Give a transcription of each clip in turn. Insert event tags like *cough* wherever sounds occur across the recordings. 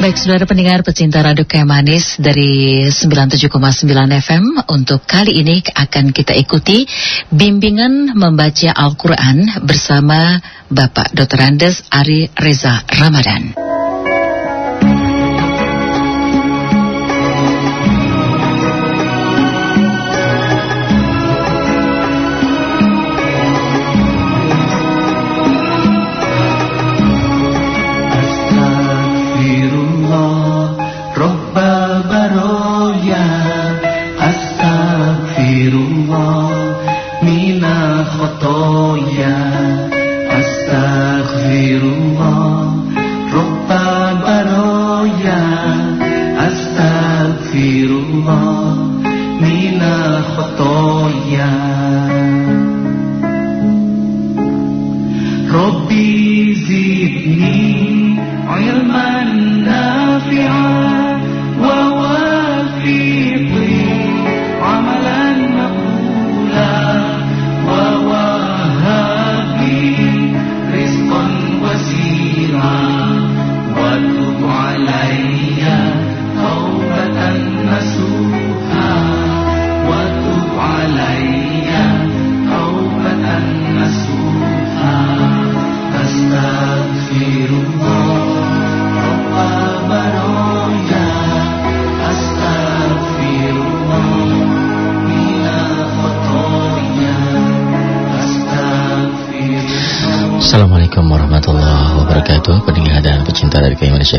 Baik saudara pendengar pecinta Radio Manis dari 97,9 FM Untuk kali ini akan kita ikuti bimbingan membaca Al-Quran bersama Bapak Dr. Andes Ari Reza Ramadan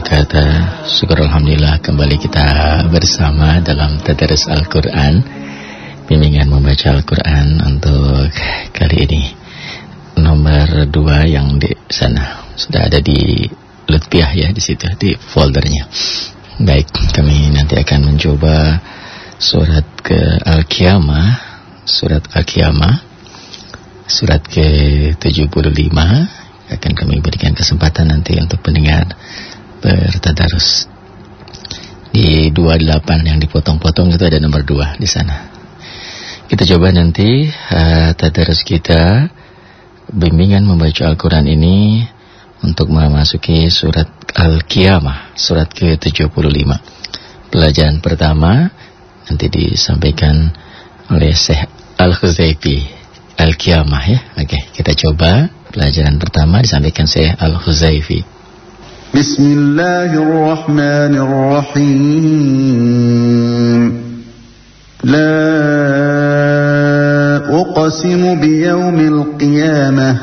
kata Syukur Alhamdulillah kembali kita bersama dalam Tadarus Al-Quran. Bimbingan membaca Al-Quran untuk kali ini. Nomor dua yang di sana. Sudah ada di Lutfiah ya di situ di foldernya. Baik kami nanti akan mencoba Surat ke Al-Qiyamah Surat Al-Qiyamah Surat ke 75 akan kami berikan kesempatan nanti untuk pendengar bertadarus. Di 28 yang dipotong-potong itu ada nomor 2 di sana. Kita coba nanti uh, tadarus kita bimbingan membaca Al-Quran ini untuk memasuki surat Al-Qiyamah, surat ke-75. Pelajaran pertama nanti disampaikan oleh Syekh Al-Khuzaifi Al-Qiyamah ya. Oke, kita coba pelajaran pertama disampaikan Syekh الله الرحمن الرحيم لا أقسم بيوم القيامة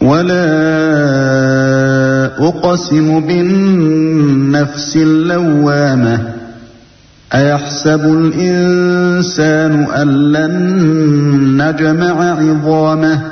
ولا أقسم بالنفس اللوامة أيحسب الإنسان أن لن نجمع عظامه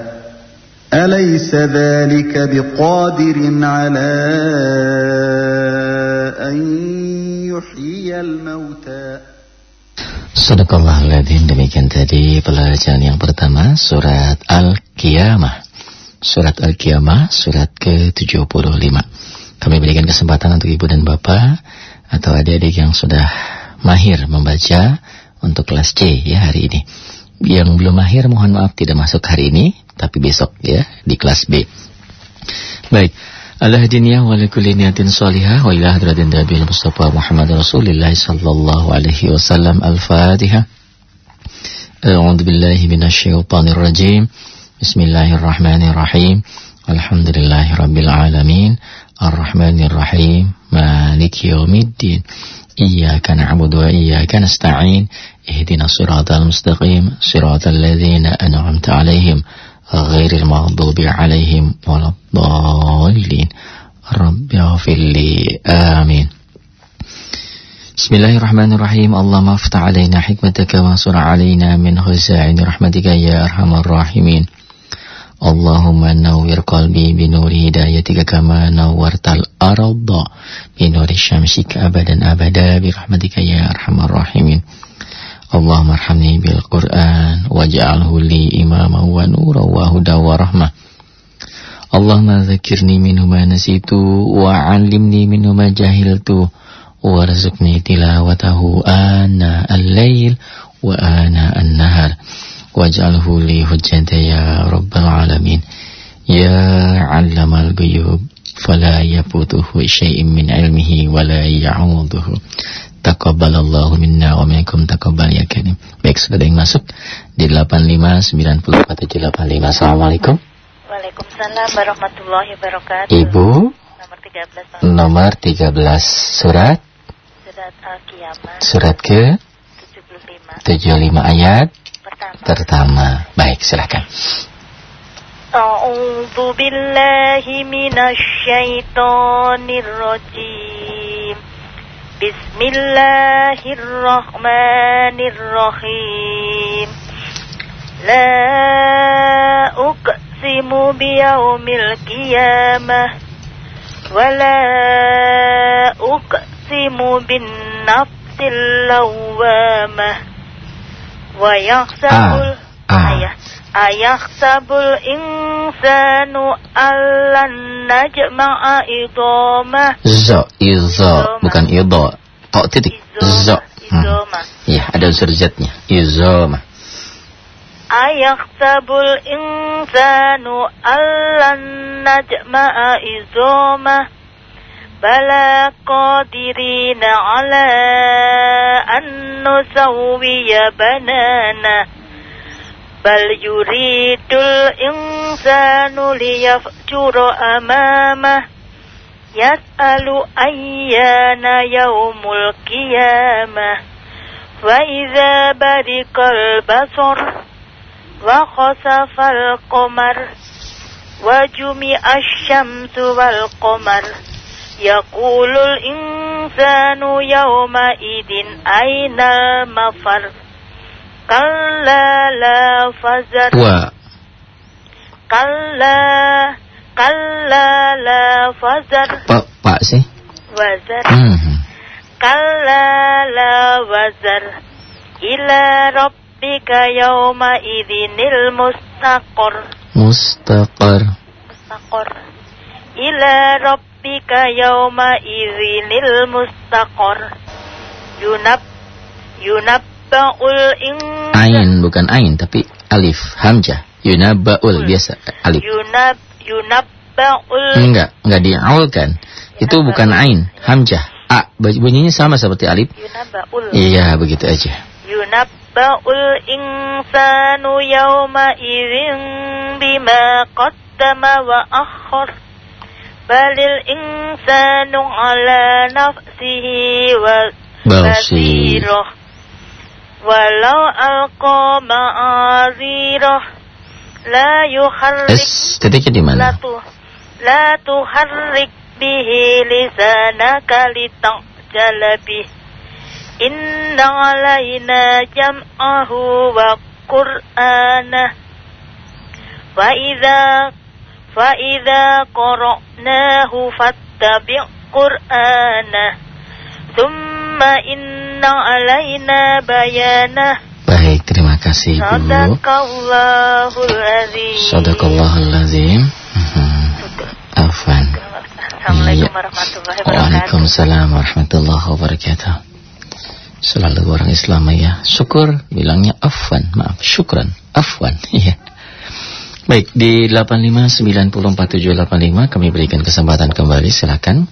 أليس ذلك بقادر على أن يحيي الموتى Sadaqallahul demikian tadi pelajaran yang pertama surat Al-Qiyamah Surat Al-Qiyamah surat ke-75 Kami berikan kesempatan untuk ibu dan bapak Atau adik-adik yang sudah mahir membaca Untuk kelas C ya hari ini Yang belum mahir mohon maaf tidak masuk hari ini Tapi besok ya di kelas B Baik Ala hadiniyah wa likulli niyatin salihah wa ila hadratin Nabi Mustafa Muhammad Rasulullah sallallahu alaihi wasallam Al-Fatihah. A'udzu billahi minasyaitonir rajim. Bismillahirrahmanirrahim. Alhamdulillahi rabbil alamin. Arrahmanir rahim. Maliki yaumiddin. Iyyaka na'budu wa iyyaka nasta'in. Ihdinas siratal mustaqim. Siratal ladzina an'amta 'alaihim غير المغضوب عليهم ولا الضالين. رب اغفر لي. آمين. بسم الله الرحمن الرحيم. اللهم افتح علينا حكمتك وانصر علينا من خزائن رحمتك يا أرحم الراحمين. اللهم نور قلبي بنور هدايتك كما نورت الأرض بنور شمسك أبدا أبدا برحمتك يا أرحم الراحمين. اللهم ارحمني بالقرآن واجعله لي إماما ونورا وهدى ورحمة اللهم ذكرني منه ما نسيت وعلمني منه ما جهلت وارزقني تلاوته آناء الليل وآناء النهار واجعله لي حجة يا رب العالمين يا علم الغيوب فلا يفوته شيء من علمه ولا يعوضه Taqabbalallahu minna wa minkum taqabbal ya karim. Baik, sudah ada yang masuk di 8594785. Assalamualaikum. Waalaikumsalam warahmatullahi wabarakatuh. Ibu. Nomor 13. Nomor 13 surat. Surat Al-Qiyamah. Surat ke 75. 75 ayat Pertama. pertama. Baik, silakan. A'udzu billahi minasy syaithanir rajim. Bismillahirrahmanirrahim. La uqsimu biyaumil qiyamah. Wa la uqsimu bin nafsil lawamah Wa yakhsabul Ah, ah. ayah Ayakhsabul insanu allan najma'a idhamah Zo, izo, bukan ido. Tok titik. Zo. Hmm. Izoma. Ya, ada unsur zatnya. Izoma. Ayakhsabul insanu allan najma'a izoma Bala qadirina ala an nusawwiya banana Bal yuridul insanu liyafjura amamah Yas'alu ayyana yaumul qiyamah Wa idza barikal basar وخسف القمر وجمع الشمس والقمر يقول الإنسان يومئذ أين المفر Kalla la fazar. Wa Kalla kalla la fazar. Pak pak sih. Wazar. Hmm. Kalla la wazar. Ila rabbika yawma idhinil mustaqor. Mustaqor. Mustaqor. Ila rabbika yawma idhinil mustaqor. Yunab Yunab ينبأ الإنسان Ain bukan ain tapi alif hamzah. Yunabaul biasa alif. ينب ينبأ ال Enggak, enggak diaulkan. Itu bukan ain, hamzah. A bunyinya sama seperti alif. ينبأ ال Iya, begitu aja. ينبأ الإنسان يومئذ بما قدم وأخر بل الإنسان على نفسه Basir. walau alqa ma'azirah la yuharrik S titiknya di mana? La, tuharrik bihi lisanaka litaqjala bih. Inna alayna jam'ahu wa qur'anah Wa idha Fa idha qara'nahu fattabi' qur'anah Thumma inna Inna alaina bayana Baik, terima kasih Ibu. Sadaqallahul azim. Sadaqallahul azim. Afan Afwan. Assalamualaikum iya. warahmatullahi wabarakatuh. Waalaikumsalam warahmatullahi wabarakatuh. Selalu orang Islam ya. Syukur bilangnya afwan, maaf, syukran, afwan. *laughs* Iya. Baik, di 8594785 kami berikan kesempatan kembali silakan.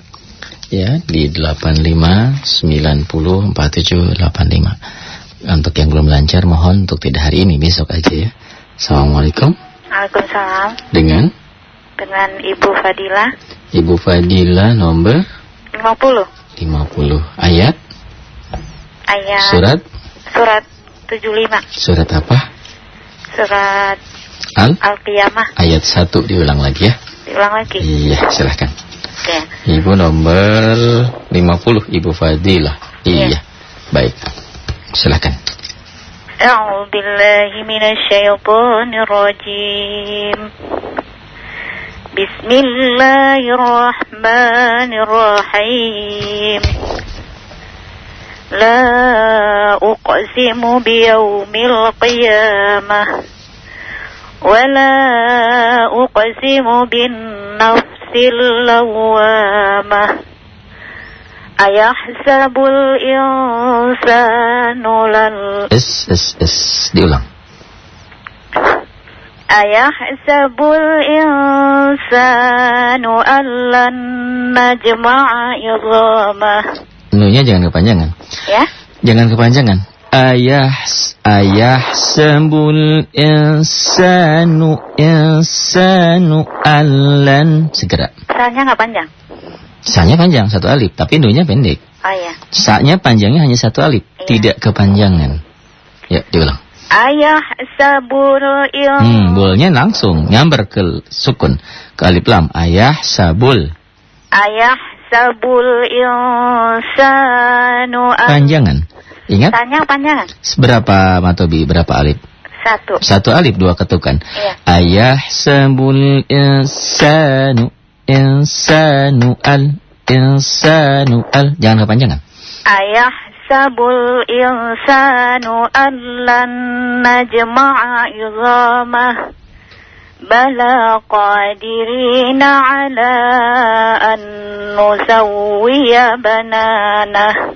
Ya, di 85904785. Untuk yang belum lancar mohon untuk tidak hari ini, besok aja ya. Assalamualaikum. Waalaikumsalam. Dengan Dengan Ibu Fadila Ibu Fadila nomor 50 50 ayat ayat surat surat 75 surat apa? surat Al Al-Qiyamah ayat 1 diulang lagi ya. diulang lagi. Iya, silahkan. Oke. Ibu nomor 50 Ibu Fadilah. Iya. Iya. Baik. Silahkan. أعوذ بالله من الشيطان الرجيم بسم الله الرحمن الرحيم لا أقسم بيوم القيامة ولا أقسم بالنفس اللوامة أيحسب الإنسان لن S S S diulang. أيحسب الإنسان أن لن نجمع عظامه Nunya jangan kepanjangan. ya Jangan kepanjangan. Ayah ayah sembul insanu insanu alan segera. Misalnya nggak panjang Sanya panjang satu alif, tapi nunya pendek. Oh ya Sa-nya panjangnya hanya satu alif, Iya. tidak kepanjangan. Ya, diulang. Ayahsabul Hmm, in bolnya langsung nyamber ke sukun, ke alif lam. Ayah sabul. Ayahsabul insanu an Panjangan. Ingat Tanya panjangan seberapa matobi, berapa alif? Satu Satu alif, dua ketukan. Iya Ayah sabul insanu insanu al insanu al. Jangan kepanjangan. Ayahsabul insanu an lan najma'a izamah Bala qadirina ala an nusawwiya bananah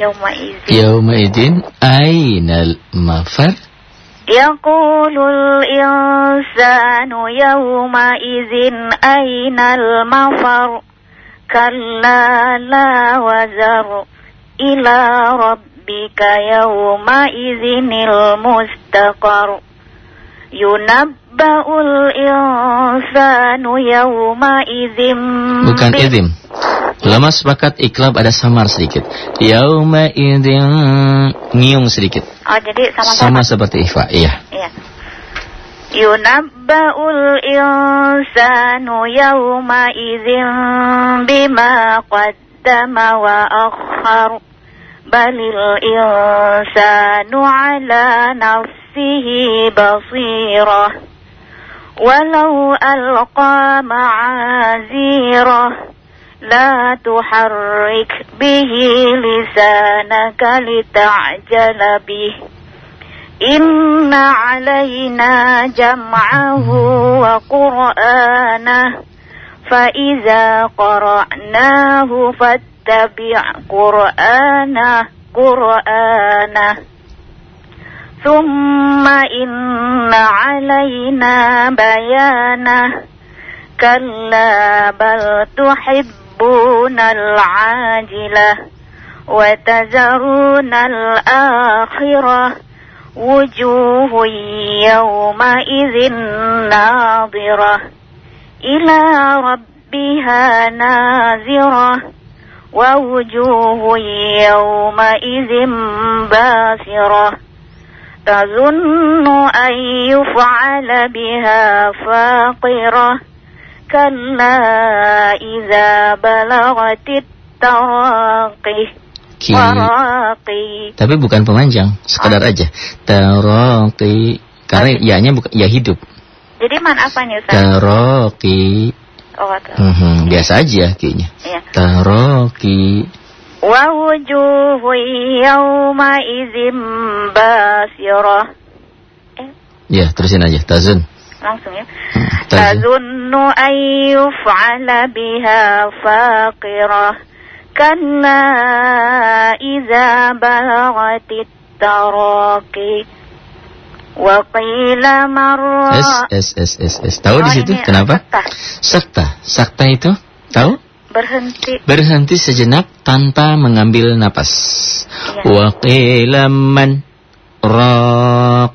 يومئذ. ainal mafar يقول الإنسان يومئذ أين المفر؟ كلا لا وزر. إلى ربك يومئذ المستقر. Yunabbaul insanu yawma izim Bukan izim Lama sepakat iklab ada samar sedikit. Yawma izim Ngiung sedikit. Oh jadi sama-sama. Sama seperti ikhfa Iya. Iya. Yunabbaul insanu yawma izim Bima qaddama wa akhar. Balil insanu ala nafsi nafsihi basirah. Walau alqa ma'azirah. لا تحرك به لسانك لتعجل به إن علينا جمعه وقرآنه فإذا قرأناه فاتبع قرآنه قرآنه ثم إن علينا بيانه. كلا بل تحبون العاجلة وتذرون الآخرة. وجوه يومئذ ناظرة. إلى ربها نازرة ووجوه يومئذ باسرة. تظن أن يفعل بها فاقرة كلا إذا بلغت التراقي Ki. وراقي Tapi bukan pemanjang, sekedar aja. Taraqi. Karena ya-nya bukan ya hidup. Jadi man apanya Ustaz? Taraqi. Oh, tuh. Mhm, biasa aja kayaknya. Iya. Taraqi. ووجوه يومئذ باسرة Ya, terusin aja. Tazun. langsung ya Hmm, Tazun. تظن أن يفعل بها فاقرة كلا إذا بلغت التراقي وقيل من S راق S S S S. Tahu di Oh, situ ini kenapa? sakta. Sakta. Sakta itu tahu? berhenti. Berhenti sejenak tanpa mengambil napas. Ya. waqila man raq.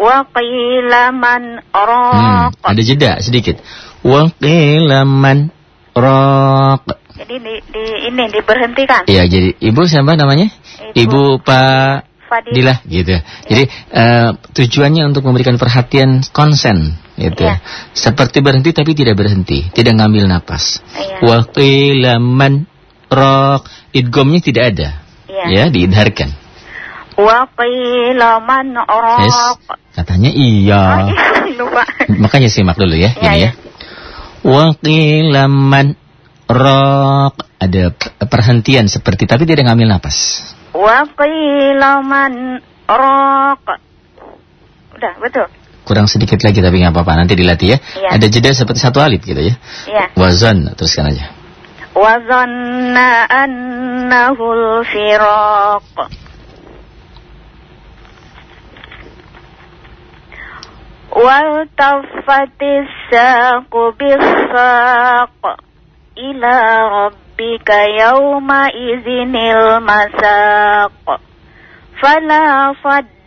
Waqila man raq. Hmm, ada jeda sedikit. Waqila man raq. Jadi di, di ini diberhentikan. Iya jadi ibu siapa namanya? Ibu, ibu Pak Fadilah gitu ya. jadi uh, tujuannya untuk memberikan perhatian konsen itu ya. Iya. seperti berhenti tapi tidak berhenti. Tidak ngambil napas. Ya. waqilaman rok idgomnya tidak ada. Iya. Ya, ya diidharkan waqilaman rok yes. katanya iya. *laughs* Makanya simak dulu ya, ya ini ya, ya. waqilaman rok ada perhentian seperti tapi tidak ngambil napas. Waqilaman rok udah betul Kurang sedikit lagi tapi nggak apa-apa nanti dilatih ya. Iya. Ada jeda seperti satu alif gitu ya. ya Wazan teruskan aja. وظن أنه الفراق والتفت الساق بالساق إلى ربك يومئذ المساق فلا صدق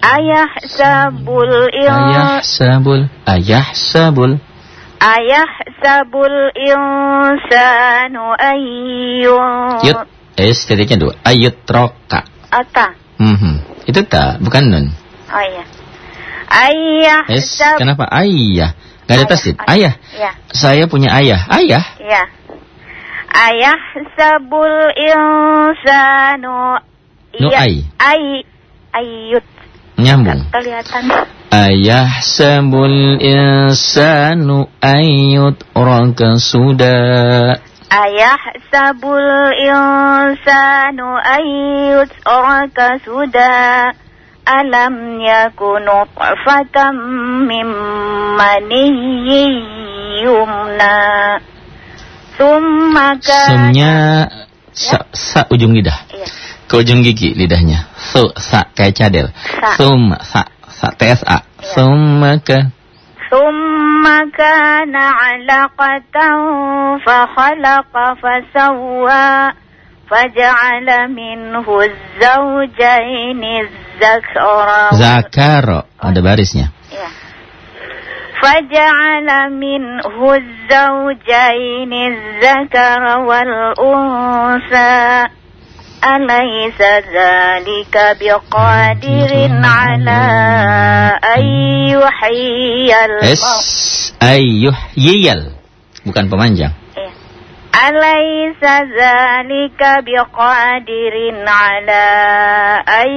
Ayah sabul Ayah sabul. Ayah sabul. Ayah sabul insanu Sanu Yut. Es Estetiknya dua. Ayut roka. Ata mm -hmm. Itu tak bukan nun. Oh iya. Ayah Es kenapa ayah? Gak ada tasit Ayah, ayah. Ya. Saya punya ayah. Ayah. Iya. Ayah sabul insanu Nu iya. ay Ay Ayut Nyambung. Kelihatan. Ayahsabul insanu ayyutraka suda. Ayahsabul insanu ayyutraka suda. Alam yakun nutfatan min maniyyin yumna. Thumma kana Sumnya sa, sa ujung lidah. Iya Ke ujung gigi lidahnya Su, sa, kayak cadel Sa. Sum, sa, sa, TSA Iya. Summa ka ثم كان علقة فخلق فسوى فجعل منه الزوجين الذكر Zakaro Ada barisnya Ya. فجعل منه الزوجين الذكر والأنثى أليس ذلك بقادر على أن يحيي Es الموت Ayyuh yiyal Bukan pemanjang إيه. أليس ذلك بقادر على أن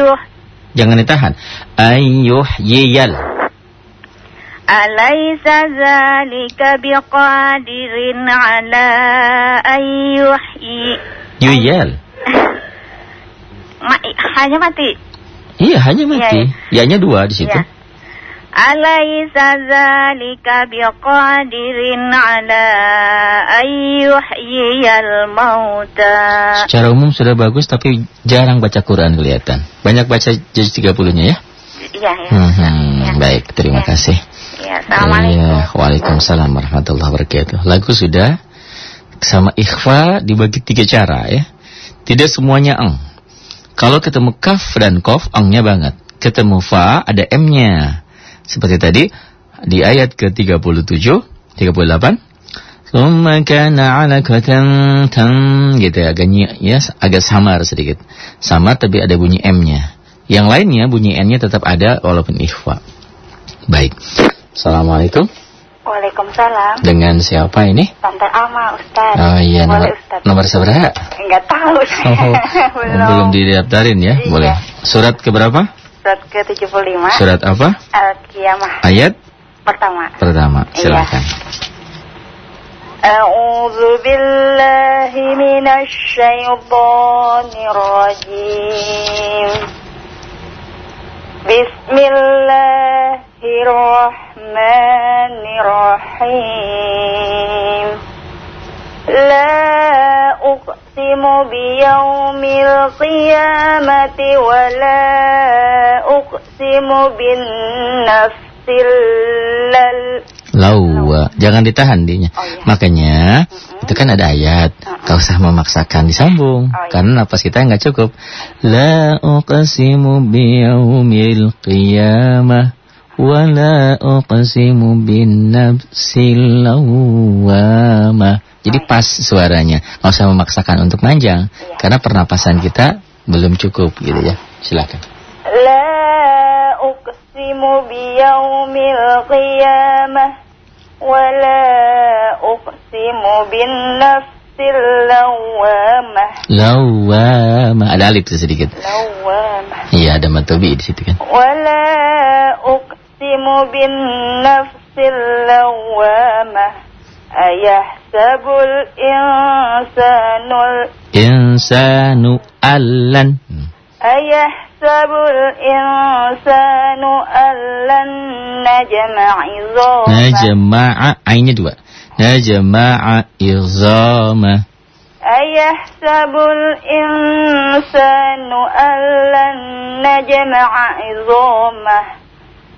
يحيي Jangan ditahan Ayyuh yiyal أليس ذلك بقادر على Yuyan. Ma hanya mati. Iya, hanya iya, mati. Iya. Ya, ya. Dua di situ. Ya. Alaysa zalika biqadirin ala ayyuhyiyal mauta. Secara umum sudah bagus tapi jarang baca Quran kelihatan. Banyak baca juz 30-nya ya. Iya, ya. Hmm, hmm, ya. Baik, terima ya. kasih. Ya, Assalamualaikum. Ya, Waalaikumsalam warahmatullahi wabarakatuh. Lagu sudah? Sama ikhfa dibagi tiga cara ya. Tidak semuanya eng. Kalau ketemu kaf dan kof, engnya banget. Ketemu fa, ada m-nya. Seperti tadi di ayat ke-37, 38. Summa kana alaqatan tan gitu ya, agak ya, agak samar sedikit. Samar tapi ada bunyi m-nya. Yang lainnya bunyi n-nya tetap ada walaupun ikhfa. Baik. Assalamualaikum. Waalaikumsalam. Dengan siapa ini? Tante Alma, Ustaz. Oh iya, nomor, Boleh, Ustaz. nomor seberapa? Enggak tahu saya. *laughs* Oh, belum didaftarin ya? Iya. Boleh. Surat keberapa? Surat ke-75. Surat apa? Al-Qiyamah Ayat pertama. pertama. Iya. Silakan. أعوذ بالله من الشيطان الرجيم بسم الله الرحمن الرحيم لا أقسم بيوم القيامة ولا أقسم بالنفس اللل Lawa. Jangan ditahan dinya. Oh, iya. Makanya itu kan ada ayat. Gak usah memaksakan disambung. Oh, iya. Karena napas kita nggak cukup. La uqsimu biyaumil qiyamah. Wa la uqsimu bin nafsil lawwamah. Jadi Oh, iya. pas suaranya. Gak usah memaksakan untuk panjang. Iya. Karena pernapasan kita belum cukup gitu ya. Silakan. لا أقسم بيوم القيامة ولا أقسم بالنفس اللوامة Lawwamah. Ada alif tuh sedikit. لوامة Iya ada matobi di situ kan. ولا أقسم بالنفس اللوامة أيحسب الإنسان الإنسان ألن. أيحسب الإنسان ألن نجمع عظامه نجمع عين دواء نجمع عظامه أيحسب الإنسان ألا نجمع عظامه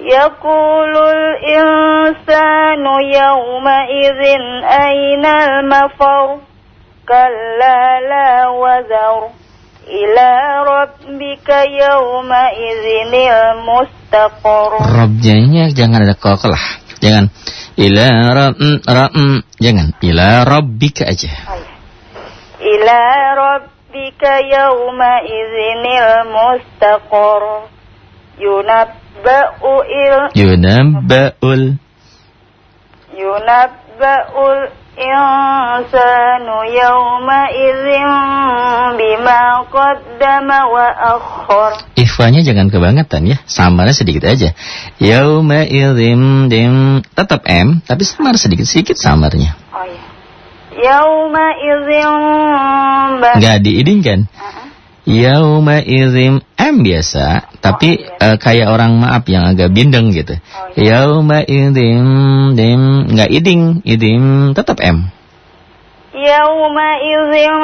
يقول الإنسان يومئذ أين المفر كلا لا وزر إلى ربك يومئذ المستقر Robnya ini jangan ada kokolah. Jangan ila rab mm, rab mm. jangan ila rabbika aja. Oh, iya. إلى ربك يومئذ Yunabba'ul Yunabba'ul. Yunabba'ul insanu yawma idzin bima qaddama wa akhar Ikhwanya jangan kebangetan ya Samarnya sedikit aja. Yawma idzin dim Tetap M Tapi samar sedikit-sedikit samarnya. Oh iya. Yawma izin Gak diidinkan. Uh -huh. Yauma izim M biasa tapi oh, uh, kayak orang maaf yang agak bindeng gitu. Oh, iya. Yauma idim dim nggak iding idim tetap m. Yauma idim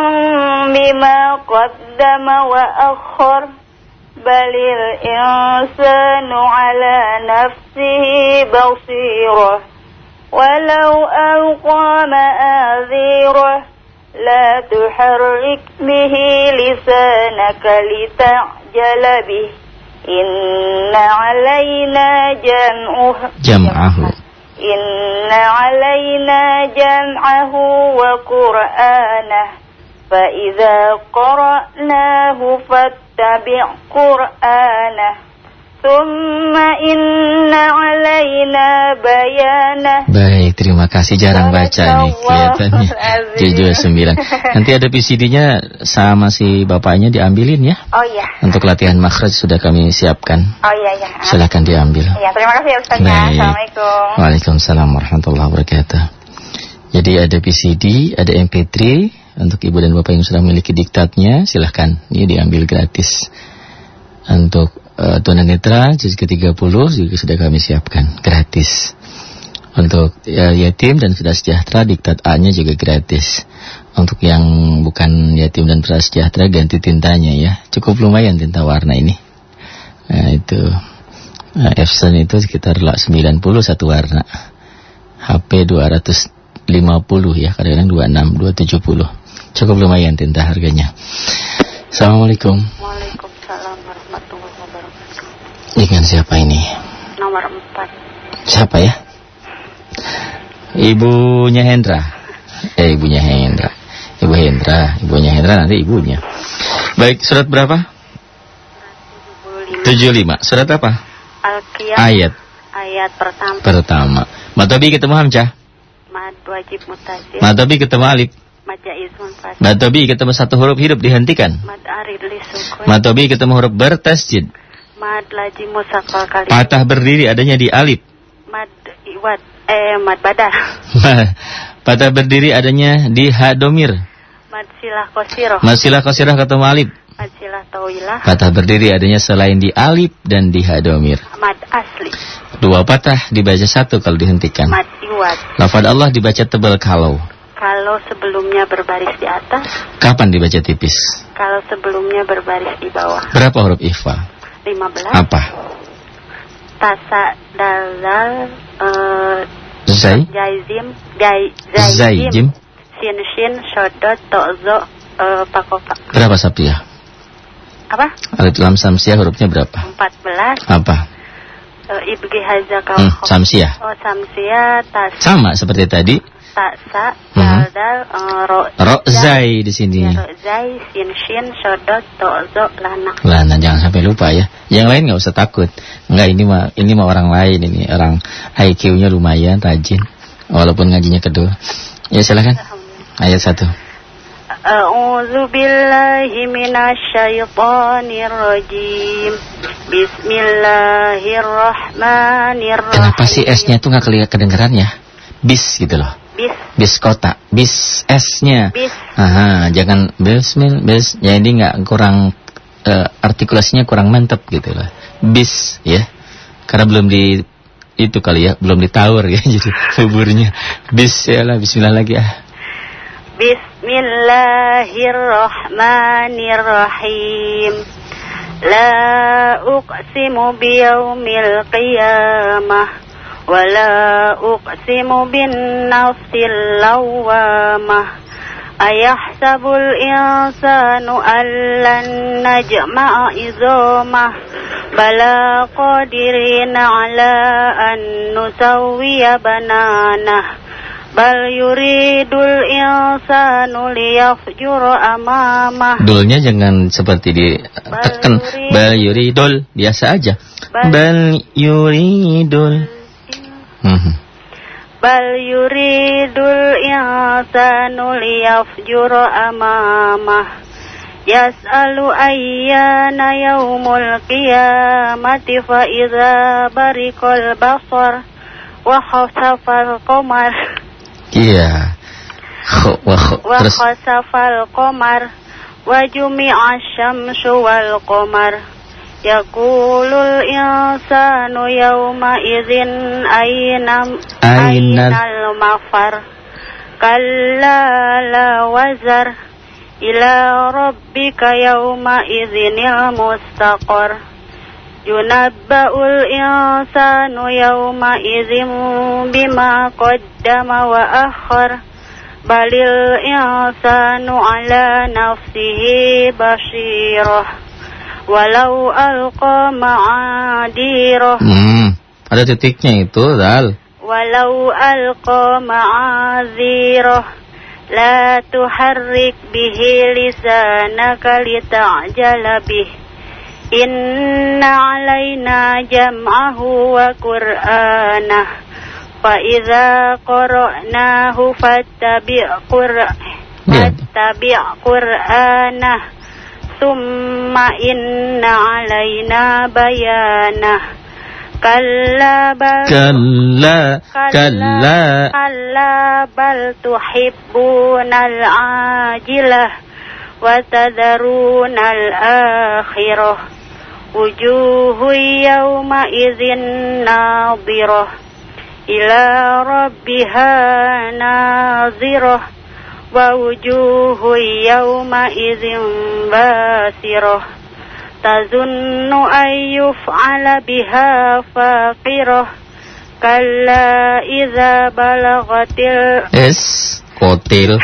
bima qaddama wa akhor balil insanu ala nafsihi basirah walau alqa ma'azirah la tuharrik bihi lisanaka lita'jala bihi إن علينا جمعه. Jam'ahu. إن علينا جمعه وقرآنه. فإذا قرأناه فاتبع قرآنه. ثم إن علينا بيانه Baik, terima kasih. Jarang baca nih kelihatannya. Jujur sembilan. Nanti ada PCD-nya sama si bapaknya diambilin ya. Oh iya Untuk latihan makhraj sudah kami siapkan. Oh iya iya Silahkan diambil. Iya terima kasih ya Ustaznya Baik. Assalamualaikum Waalaikumsalam warahmatullahi wabarakatuh. Jadi ada PCD, ada MP3 untuk ibu dan bapak yang sudah memiliki diktatnya, silahkan ini diambil gratis. Untuk uh, tunanetra juz ke-30 juga sudah kami siapkan gratis. Untuk ya, yatim dan sudah sejahtera diktat A-nya juga gratis. Untuk yang bukan yatim dan prasejahtera ganti tintanya ya. Cukup lumayan tinta warna ini. Nah itu Nah, Epson itu sekitar lah 90 satu warna. HP 250 ya, kadang-kadang 26, 270. Cukup lumayan tinta harganya. Assalamualaikum. Waalaikumsalam Dengan siapa ini? Nomor 4 Siapa ya? Ibunya Hendra. Eh, ibunya Hendra. Ibu Hendra, ibunya Hendra nanti ibunya. Baik, surat berapa? 75. Surat apa? Al-Qiyam Ayat ayat pertama pertama. Matobi ketemu Hamzah. Mad wajib mutasir Matobi ketemu Alif. Matobi ketemu satu huruf hidup dihentikan. Matobi ketemu huruf bertasjid. Mad laji musakal kali Patah berdiri adanya di alif. Mad iwad Eh mad badal *laughs* Patah berdiri adanya di hadomir. Mad silah kosiroh Masilah kosirah ketemu alif. Mad silah tawilah Patah berdiri adanya selain di alif dan di hadomir. Mad asli Dua patah dibaca satu kalau dihentikan. Mad iwad Lafaz Allah dibaca tebal kalau. Kalau sebelumnya berbaris di atas Kapan dibaca tipis? Kalau sebelumnya berbaris di bawah Berapa huruf ikhfa? 15 Apa? Tasa dalal eh, Zai? Jaizim Jai, Zaijim? Sin Shin Shodot Tozo eh, Pakopa Berapa sabtiah? Apa? Alif lam samsiah hurufnya berapa? 14 Apa? eh, Ibgi Haza Hmm, samsiah. Oh Samsia Tas Sama seperti tadi. Tasa Mhm. Daldal eh, Ro Rozai di sini. Ya, Rozai Sin Shin Shodot Tozo Lana Lah, nah jangan sampai lupa ya. Yang lain nggak usah takut. Enggak ini mah ini mah orang lain ini orang IQ-nya lumayan rajin. Walaupun ngajinya kedua. Ya silakan. Ayat satu. A'udzu billahi minasyaitonir rajim. Bismillahirrahmanirrahim. Kenapa sih S-nya tuh nggak kedengeran ya? Bis gitu loh. Bis Bis kota. Bis S-nya. bis Aha, jangan bismil bis. Jadi nggak kurang eh, artikulasinya kurang mantep gitu loh. Bis ya. Karena belum di itu kali ya, belum ditawar ya *laughs* jadi buburnya. Bis ya lah, bismillah lagi ah. Bismillahirrahmanirrahim. La uqsimu biyaumil qiyamah la uqsimu bin nafsil lawamah Ayahsabul insanu allan najma'a izamah Bala qadirina ala an nusawwiya bananah Bal yuridul insanu liyafjura amamah Dulnya jangan seperti ditekan Bal yuridul Biasa aja. Bal yuridul. Bal yuridul insanu liyafjura amamah. Yas'alu ayyana yaumul qiyamati fa idza bariqal basar. Wa khasafal qamar. Iya. Wa khasafal qamar. Wa jumi'a syamsu wal qamar Yaqulul insanu yawma idzin aynam aynal mafar Kalla la wazar ila rabbika yawma idzinil mustaqar Yunabba'ul insanu yawma idzin bima qaddama wa akhar Balil insanu ala nafsihi basirah walau alqa ma'adirah. Hmm, ada titiknya itu, Dal. Walau alqa ma'adirah la tuharrik bihi lisanaka lita'jala bih. Inna alaina jam'ahu wa qur'anah. Fa idza qara'nahu fattabi' qur'anah. Fattabi' qur'anah. Summa inna alaina bayanah Kalla bal Kalla Kalla Kalla bal tuhibbunal ajilah Wa tadharunal akhirah Wujuhu yawma izin nadirah Idzin basirah tazunnu ay yuf'ala biha faqirah kalla idza balagatil es kotil.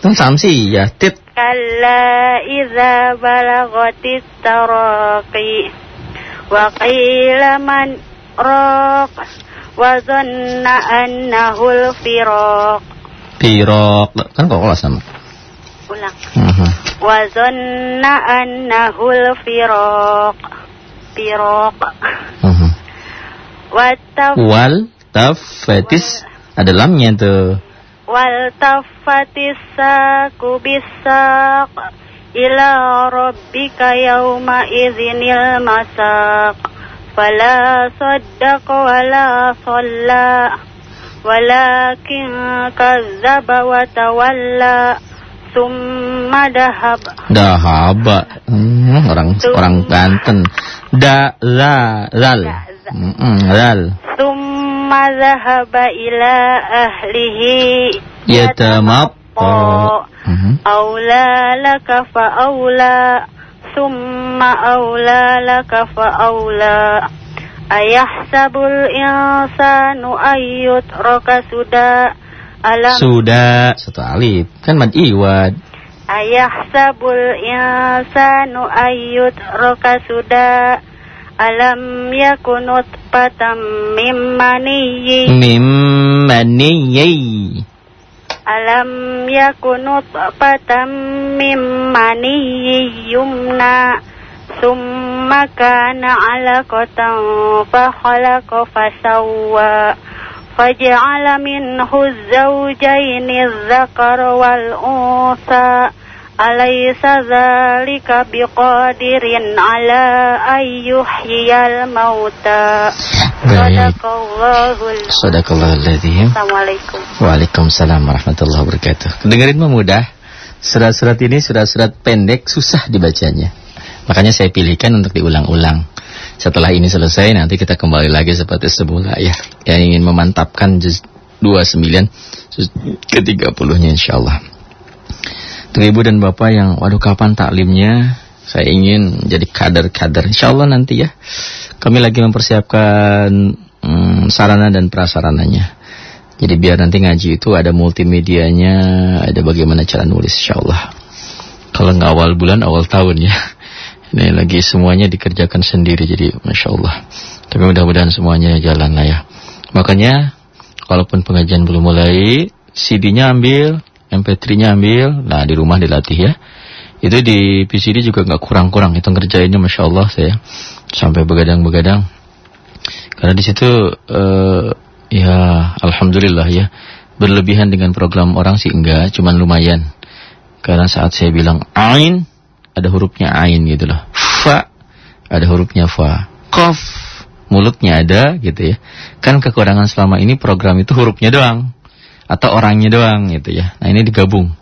Itu samsi ya tit. kalla idza balagatit taraqi wa qila man raq wa dhanna annahu al-firaq Pirok kan kok kelas sama. Ulang. -huh. Wa zanna annahu al-firaq. Firaq. Taf Wal tafatis ada lamnya tuh. Wal tafatis saku bisaq ila rabbika yawma idzinil masaq. Fala saddaqa wala walakin kazzaba wa tawalla summa dahab dahaba. Hmm, orang Tum orang Banten da la lal mm -mm, lal summa zahaba ila ahlihi yatamaqqa mm-hmm. aula laka fa aula summa aula laka fa aula Ayahsabul insanu ayyut roka sudah alam Sudah Satu alif. Kan mad iwad. Ayahsabul insanu ayyut roka sudah Alam yakunut patam mimmaniyi. Mimmaniyi. Alam yakunut patam mimmaniyi yumna ثم كان علقة فخلق فسوى فجعل منه الزوجين الذكر والأنثى أليس ذلك بقادر على أن يحيي الموتى Sadaqallahul Assalamualaikum Waalaikumsalam warahmatullahi wabarakatuh Dengerin mah mudah Surat-surat ini surat-surat pendek Susah dibacanya Makanya saya pilihkan untuk diulang-ulang. Setelah ini selesai nanti kita kembali lagi seperti semula ya. Yang ingin memantapkan juz 29 juz ke 30-nya insyaallah. Untuk Ibu dan Bapak yang waduh kapan taklimnya? Saya ingin jadi kader-kader. Insyaallah nanti ya. Kami lagi mempersiapkan hmm, sarana dan prasarananya. Jadi biar nanti ngaji itu ada multimedianya, ada bagaimana cara nulis insya Allah. Kalau nggak awal bulan, awal tahun ya. Ini lagi semuanya dikerjakan sendiri, jadi Masya Allah. Tapi mudah-mudahan semuanya jalan lah ya. Makanya, walaupun pengajian belum mulai, CD-nya ambil, MP3-nya ambil, nah di rumah dilatih ya. Itu di PCD juga nggak kurang-kurang, itu ngerjainnya Masya Allah saya. Sampai begadang-begadang. Karena di situ uh, ya alhamdulillah ya berlebihan dengan program orang sih enggak, cuman lumayan. Karena saat saya bilang ain ada hurufnya ain gitu loh. Fa ada hurufnya fa. Qaf mulutnya ada gitu ya. Kan kekurangan selama ini program itu hurufnya doang atau orangnya doang gitu ya. Nah, ini digabung.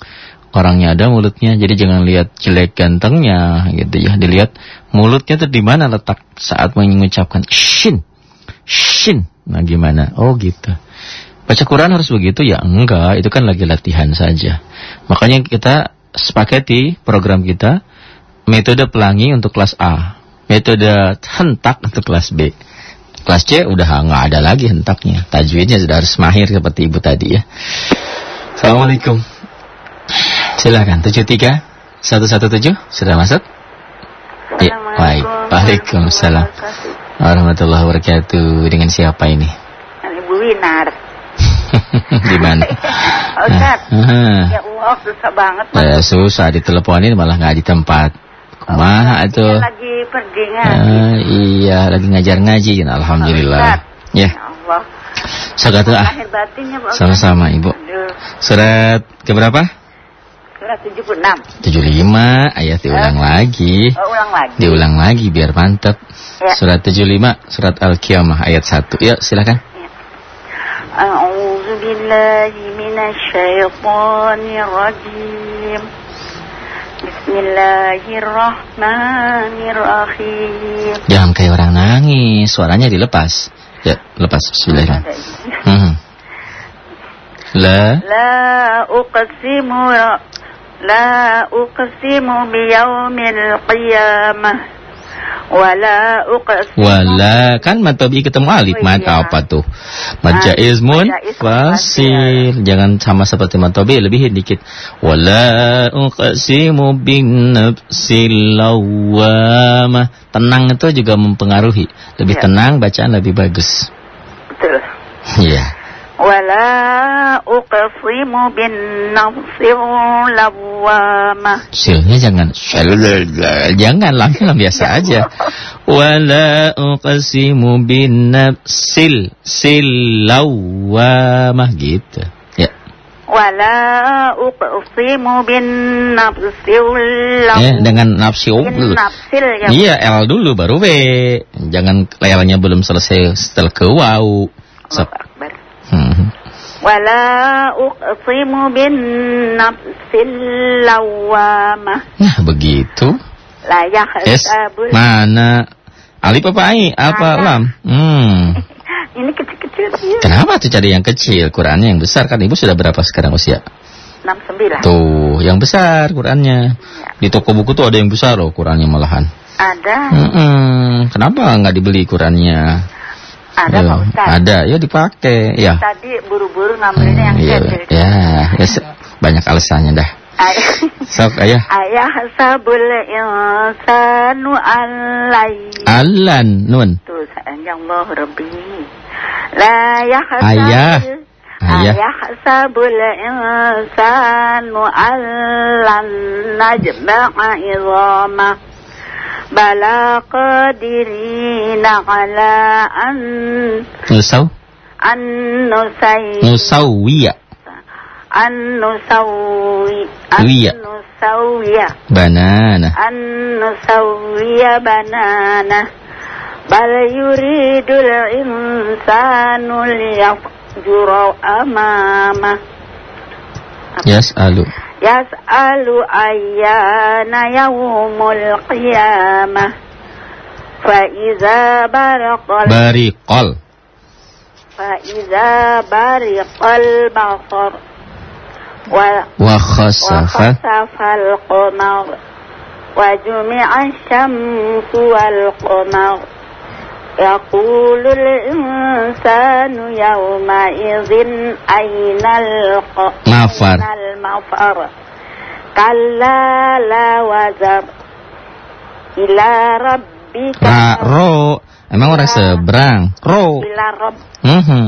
Orangnya ada, mulutnya. Jadi jangan lihat jelek gantengnya gitu ya. Dilihat mulutnya tuh di mana letak saat mengucapkan shin shin. Nah gimana? Oh gitu. Baca Quran harus begitu ya? Enggak, itu kan lagi latihan saja. Makanya kita sepakati program kita metode pelangi untuk kelas A, metode hentak untuk kelas B. Kelas C udah nggak ada lagi hentaknya. Tajwidnya sudah harus mahir seperti ibu tadi ya. Assalamualaikum. Silakan 73 117 sudah masuk? Ya, baik. Waalaikumsalam warahmatullahi wabarakatuh. Dengan siapa ini? Ibu Winar. *laughs* Di mana? Ustaz, ya Allah susah banget. Ya, susah diteleponin malah nggak di tempat. Kumaha iya, itu Lagi pergi ngaji. Uh, iya, lagi ngajar ngaji kan alhamdulillah. Ya. Yeah. Allah. Sagat ah. Ya, Sama-sama Ibu. Surat ke berapa? Surat 76. 75, ayat diulang uh, lagi. Oh, ulang lagi. Diulang lagi biar mantap. Ya. Surat 75, surat Al-Qiyamah ayat 1. Yuk, silakan. Ya. A'udzu billahi minasy syaithanir rajim. Bismillahirrahmanirrahim. Jangan kayak orang nangis, suaranya dilepas. Ya, lepas Bismillahirrahmanirrahim. Hmm. La La uqsimu La uqsimu biyaumil qiyamah wala uqsim wala. Kan matobi ketemu alif oh, maka iya. apa tuh? Maja ismun fasir jangan sama seperti matobi lebih dikit. Wala uqsimu bin nafsil lawamah tenang itu juga mempengaruhi. Lebih ya. tenang bacaan lebih bagus. Betul. Iya ولا أقسم بالنفس اللوامة Silnya jangan *laughs* jangan langsung biasa aja. Wala uqsimu bin nafsil silawamah gitu. Ya. ولا أقسم بالنفس Ya, اللوامة dengan nafsi بالنفس ya. Iya, L dulu baru W. Jangan L-nya belum selesai setelah ke waw. ولا أقسم بالنفس اللوامة Nah, begitu. لا Es, يحسب mana? Alif apa Ai? Apa Alif. lam? Hmm. *laughs* ini kecil-kecil ya. Kenapa tuh cari yang kecil? Qurannya yang besar kan Ibu sudah berapa sekarang usia? 69 Tuh, yang besar Qurannya. Di toko buku tuh ada yang besar loh Qurannya malahan. ada Mm-mm. Kenapa nggak dibeli Qurannya? Ada Yo, Pak Ustaz Ada, ya dipakai. Ya. tadi buru-buru ngambilnya yang Hmm, iya, kecil ya, ya, se- banyak alasannya dah. Sok, ayah. Ayah sabul insanu alai Alan, nun. Tuh ya Allah Rabbi La yahsabul Ayah. Ayah. Ayah sabul insanu allan najma'a idhama bala qadirina ala an nusaw an nusay nusawiya an nusawi an nusawiya banana. An nusawiya banana. Bal yuridul insanu liyafjura amama. Yes, alu. يسأل أيان يوم القيامة فإذا برق Bariqol. فإذا برق البصر و- Wa khasafa. وخسف القمر وجمع الشمس والقمر يقول الإنسان يومئذ أين الق- مفر. أين المفر كلا لا وزر إلى ربك Ra, ro. Emang orang seberang. Ro. إلى رب Mhm.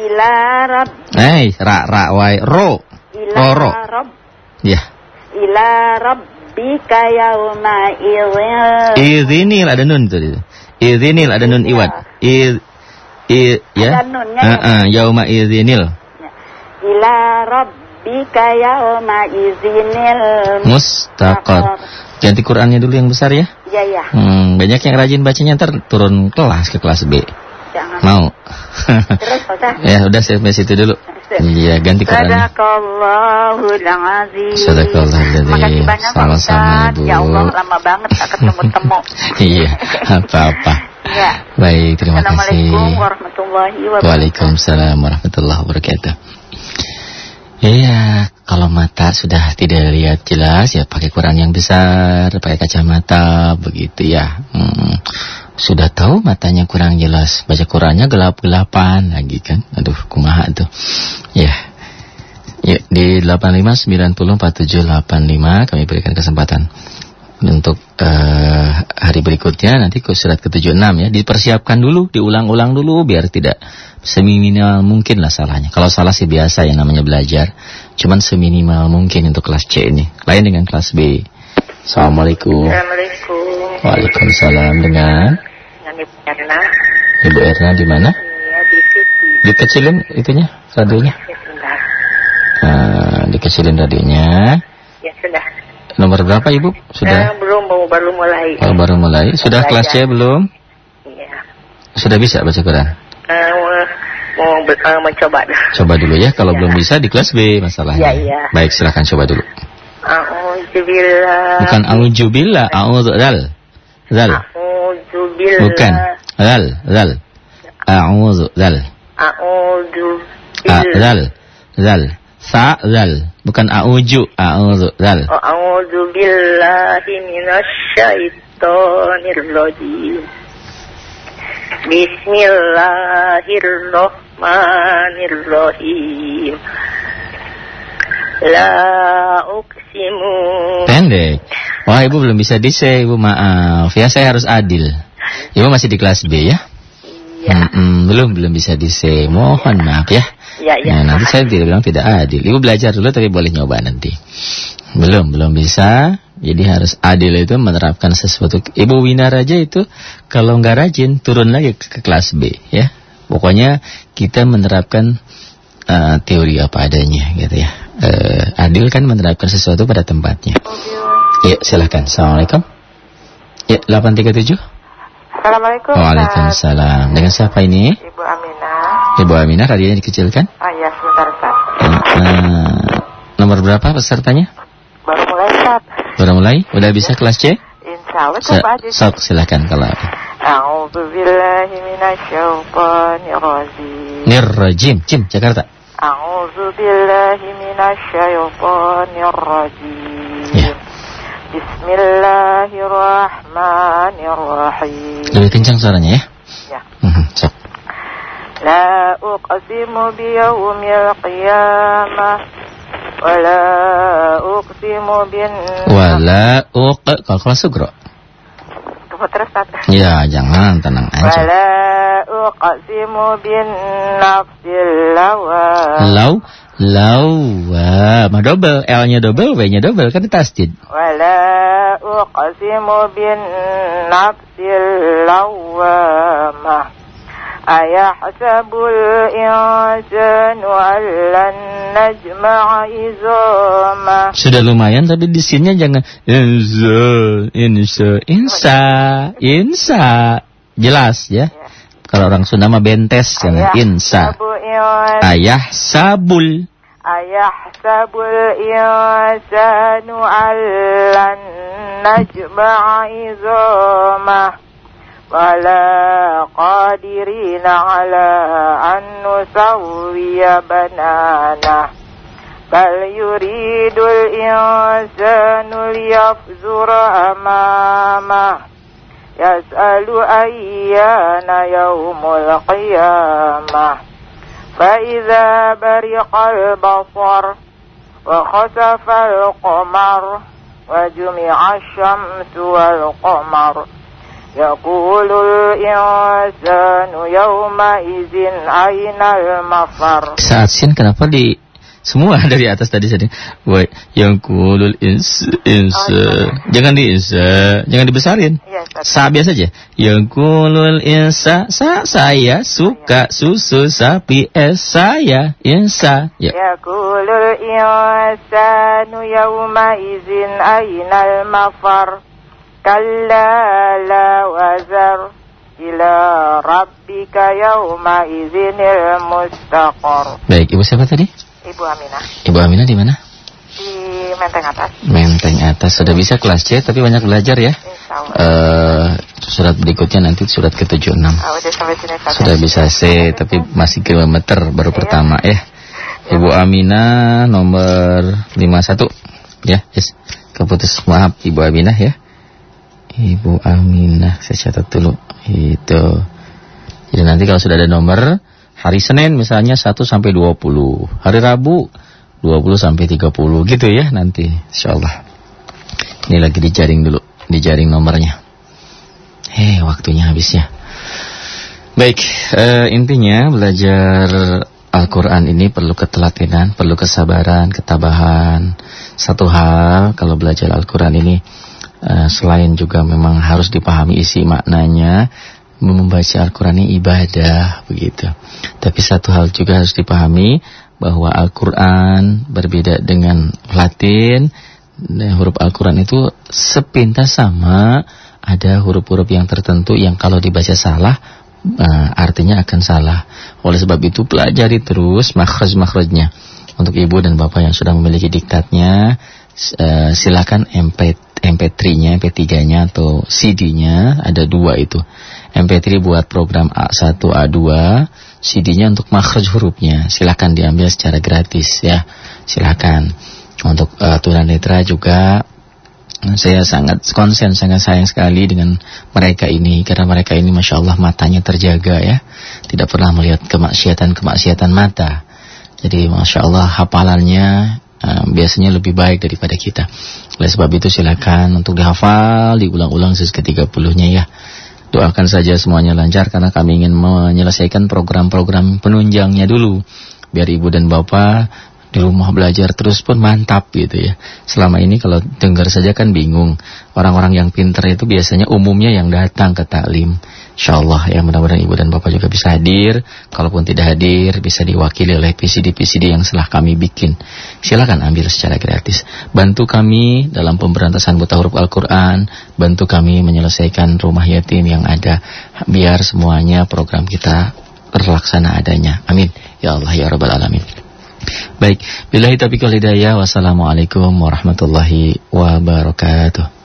إلى رب Eh, ra, ra, wai, ro. إلى Oh, ro. رب Ya. إلى ربك يومئذ Idzinil ada nun tuh. Izinil ada nun iwat ya. i I, ya. ya. Heeh. Uh, uh, yauma izinil. Ya. Ila rabbika yauma izinil. Mustaqar. Ganti Qur'annya dulu yang besar ya. Iya, iya. Hmm, banyak yang rajin bacanya ntar turun kelas ke kelas B jangan. Mau? Terus Ustaz. ya udah sampai situ dulu. Iya, ganti Qurannya. Sadaqallahul azim. Sadaqallahul azim. Makasih banyak Sama-sama. Ibu. Ya Allah, lama banget tak ketemu-temu. *laughs* iya, apa-apa. ya. Baik, terima kasih. Assalamualaikum warahmatullahi wabarakatuh. Waalaikumsalam warahmatullahi wabarakatuh. Iya, kalau mata sudah tidak lihat jelas ya pakai Quran yang besar, pakai kacamata begitu ya. Hmm, sudah tahu matanya kurang jelas, baca Qurannya gelap-gelapan lagi kan. Aduh, kumaha tuh. Ya. Ya, di 85904785 kami berikan kesempatan untuk eh, hari berikutnya nanti ke surat ke-76 ya. Dipersiapkan dulu diulang-ulang dulu biar tidak seminimal mungkin lah salahnya. Kalau salah sih biasa yang namanya belajar. Cuman seminimal mungkin untuk kelas C ini. Lain dengan kelas B. Assalamualaikum. Assalamualaikum. Waalaikumsalam. Dengan Ibu Erna. Ibu Erna di mana Iya, di Siti. dikecilin itunya radionya Ya sudah. nah, dikecilin radionya Ya sudah. nomor berapa Ibu sudah Eh, belum mau baru mulai. Oh, baru mulai. Sudah kelas C belum? Iya. Sudah bisa baca Quran? Eh, mau be- eh, mencoba. Coba dulu ya. Kalau Ya. belum bisa di kelas B masalahnya. Iya, iya. Baik, silakan coba dulu. A'udzubillah. Bukan auzubillah, a'udzu zal. A'udzubillah. Bukan. Zal, zal. A'udzu zal. A'udzubillah. A, zal. Zal. Sa zal. Bukan a'uju, a'udzu zal. Oh, A'udzubillahi minasyaitonir rajim. Bismillahirrahmanirrahim. La uqsimu Pendek. Wah, Ibu belum bisa di C, Ibu maaf. Ya, saya harus adil. Ibu masih di kelas B ya? Ya, Mm-mm, belum belum bisa di C. Mohon maaf ya. ya, ya. Nah, nanti saya tidak bilang tidak adil. Ibu belajar dulu tapi boleh nyoba nanti. Belum, belum bisa. Jadi harus adil itu menerapkan sesuatu. Ibu Winar aja itu kalau nggak rajin turun lagi ke, ke kelas B ya. Pokoknya kita menerapkan eh, teori apa adanya gitu ya. Eh, adil kan menerapkan sesuatu pada tempatnya. Ya, silahkan. Assalamualaikum. Ya, 837. Assalamualaikum. Waalaikumsalam. Dengan siapa ini? Ibu Aminah. Ibu Aminah, radionya dikecilkan. Oh iya, sebentar Ustaz. Eh, nomor berapa pesertanya? Baru mulai Ustaz. Sudah mulai? Udah bisa kelas C? Insya Allah coba aja. sok silakan kalau A'udzu billahi minasyaitonir rajim. Nirrajim, Jim, Jakarta. A'udzu billahi minasyaitonir rajim. Ya. Bismillahirrahmanirrahim. Lebih kencang suaranya ya. Ya. Hmm. La uqsimu bi biyawmil qiyamah Wala uqsimu bin Wala uq Kalau kelas sugro Terus Ustaz Ya jangan tenang aja Wala أقسم بالنفس اللوامة Lau lau wah, mah double, L-nya double, W-nya double kan di tasdid. ولا أقسم بالنفس اللوامة أيحسب الإنسان أن لن نجمع عظامه Sudah lumayan tapi di sini jangan insa, insa, insa, insa. Jelas ya. Kalau orang Sunda mah bentes jangan insa. أيحسب الإنسان Ayah sabul. أيحسب الإنسان أن لن نجمع عظامه ولا قادرين على أن نسوي بنانه بل يريد الإنسان ليفجر أمامه يسأل أيان يوم القيامة فإذا برق البصر وخسف القمر وجمع الشمس والقمر يقول الإنسان يومئذ أين المفر Saat sin kenapa di semua dari atas tadi tadi. Wa yang kulul ins ins. Oh, iya. Jangan di insa, eh, jangan dibesarin. Iya, sa biasa aja. Yang kulul insa sa saya suka iya. susu sapi es saya insa. Ya. ya kulul insanu yauma izin ainal mafar. Kalla la wazar ila rabbika yauma izinil mustaqar. Baik, Ibu siapa tadi? Ibu Aminah Ibu Aminah di mana? di Menteng Atas Menteng atas. Sudah bisa kelas C tapi banyak belajar ya. Eh surat berikutnya nanti surat ke-76. Ah, udah sampai sini Ustaz. Sudah bisa C tapi masih kilometer baru pertama ya. Ibu Aminah nomor 51 ya, yes. Keputus maaf Ibu Aminah ya. Ibu Aminah saya catat dulu. Itu. Jadi nanti kalau sudah ada nomor hari Senin misalnya 1 sampai 20, hari Rabu 20 sampai 30 gitu ya nanti insyaallah. Ini lagi dijaring dulu, dijaring nomornya. Hei, waktunya habis ya. Baik, eh, intinya belajar Al-Quran ini perlu ketelatinan, perlu kesabaran, ketabahan. Satu hal, kalau belajar Al-Quran ini, eh, selain juga memang harus dipahami isi maknanya, membaca Al-Quran ini ibadah, begitu. Tapi satu hal juga harus dipahami, bahwa Al-Quran berbeda dengan Latin, Nah, huruf Al-Quran itu sepintas sama, ada huruf-huruf yang tertentu yang kalau dibaca salah, eh, artinya akan salah. Oleh sebab itu pelajari terus makhraj-makhrajnya. Untuk ibu dan bapak yang sudah memiliki diktatnya, eh, silakan MP, MP3-nya, MP3-nya atau CD-nya, ada dua itu. MP3 buat program A1, A2, CD-nya untuk makhraj hurufnya. Silakan diambil secara gratis ya. Silakan. Untuk uh, tunanetra juga saya sangat konsen, sangat sayang sekali dengan mereka ini karena mereka ini masya Allah matanya terjaga ya, tidak pernah melihat kemaksiatan-kemaksiatan mata. Jadi masya Allah hafalannya eh, biasanya lebih baik daripada kita. Oleh sebab itu silakan untuk dihafal, diulang-ulang ke-30-nya ya. Doakan saja semuanya lancar karena kami ingin menyelesaikan program-program penunjangnya dulu. Biar ibu dan bapak di rumah belajar terus pun mantap gitu ya. Selama ini kalau dengar saja kan bingung. Orang-orang yang pinter itu biasanya umumnya yang datang ke taklim. Insyaallah ya mudah-mudahan ibu dan bapak juga bisa hadir. Kalaupun tidak hadir bisa diwakili oleh PCD-PCD yang setelah kami bikin. Silakan ambil secara gratis. Bantu kami dalam pemberantasan buta huruf Al-Quran. Bantu kami menyelesaikan rumah yatim yang ada. Biar semuanya program kita terlaksana adanya. Amin. Ya Allah ya Rabbal Alamin. Baik, billahi taufiq wal hidayah. Wassalamualaikum warahmatullahi wabarakatuh.